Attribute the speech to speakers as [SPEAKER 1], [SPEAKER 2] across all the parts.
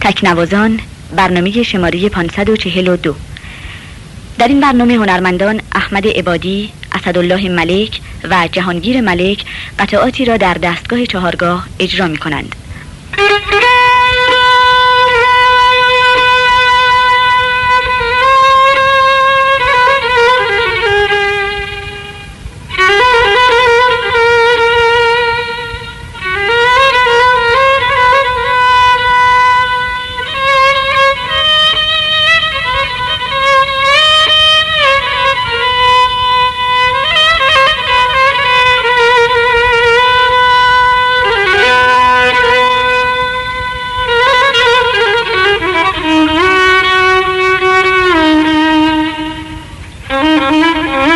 [SPEAKER 1] تکنوازان برنامه شماره 542 در این برنامه هنرمندان احمد عبادی، اسدالله ملک و جهانگیر ملک قطعاتی را در دستگاه چهارگاه اجرا می کنند. Mm-hmm.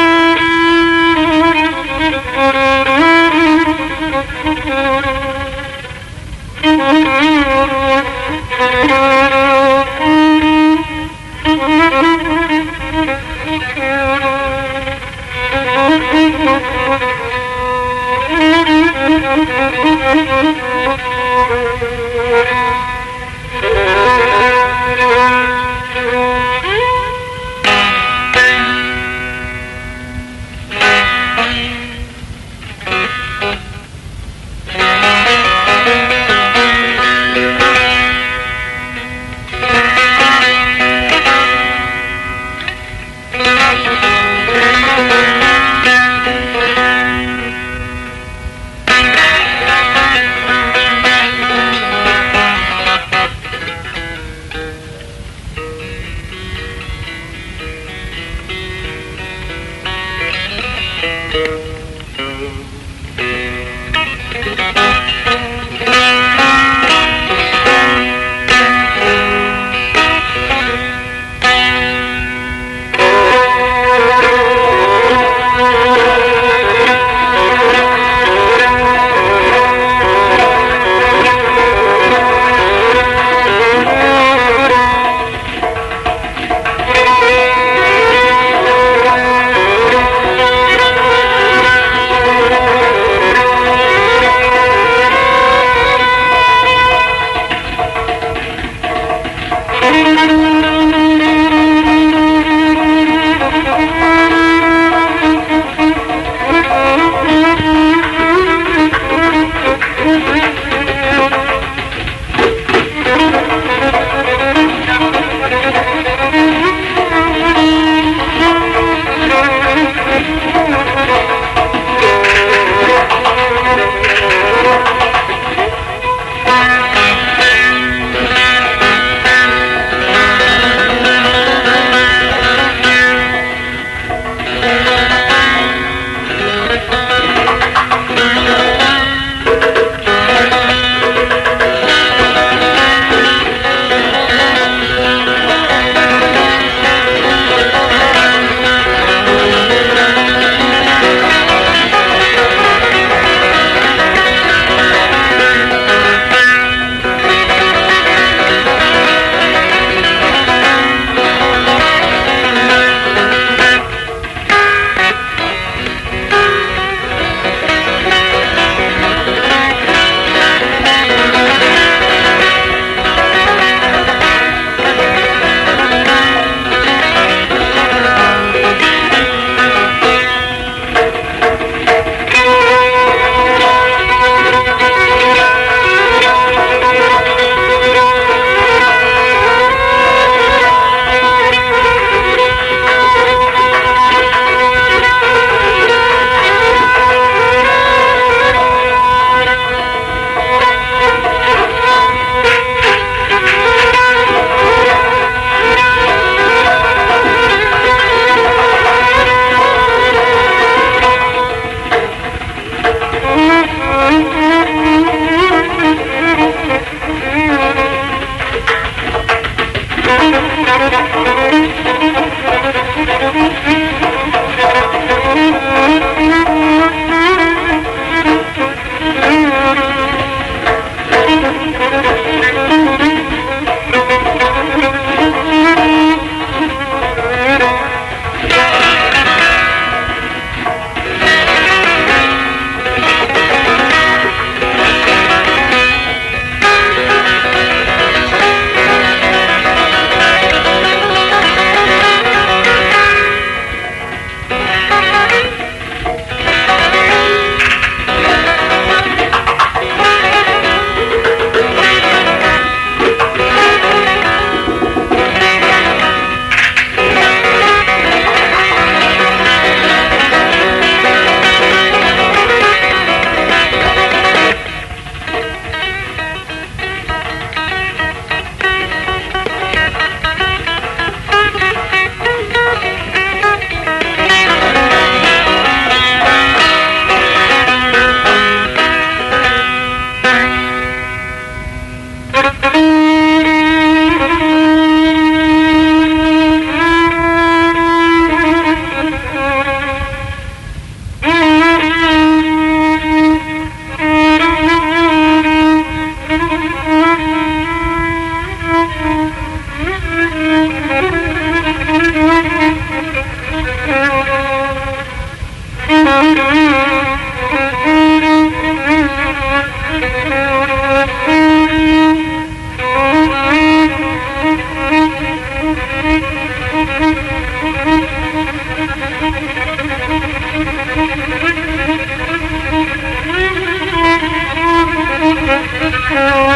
[SPEAKER 1] Hello.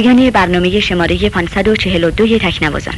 [SPEAKER 1] پایان برنامه شماره 542 تکنوازان.